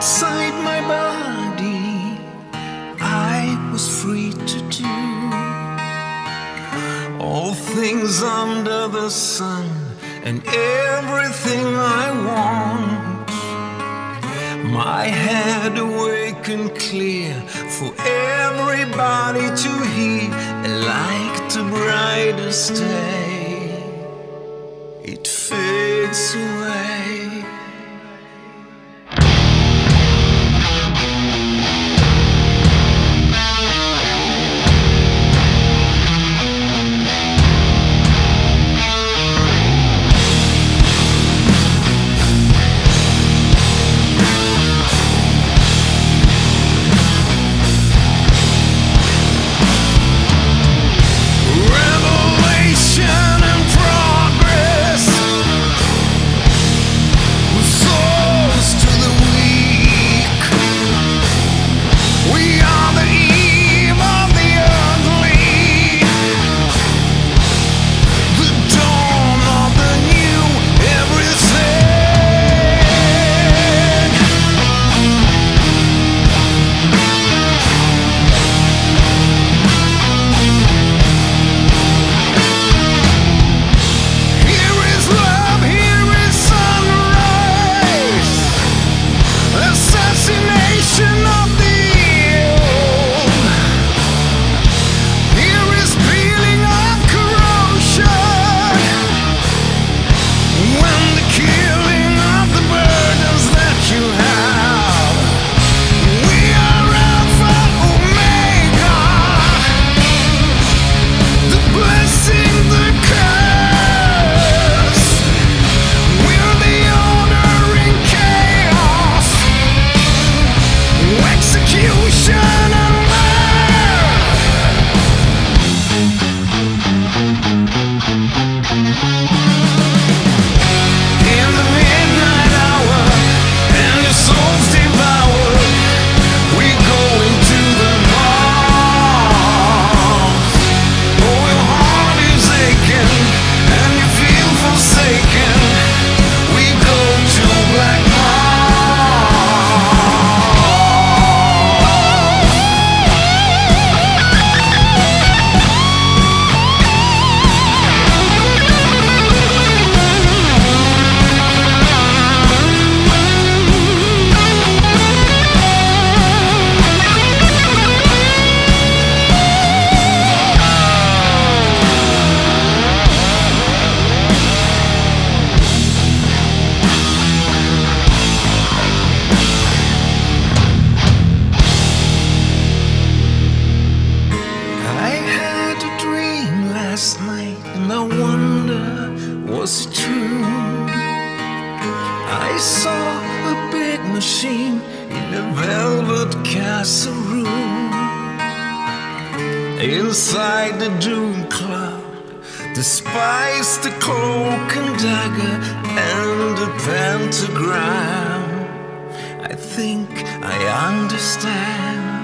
outside my body, I was free to do all things under the sun and everything I want. My head awake and clear for everybody to hear, like the brightest day, it fades away. room inside the doom club despise the cloak and dagger and the pentagram i think i understand.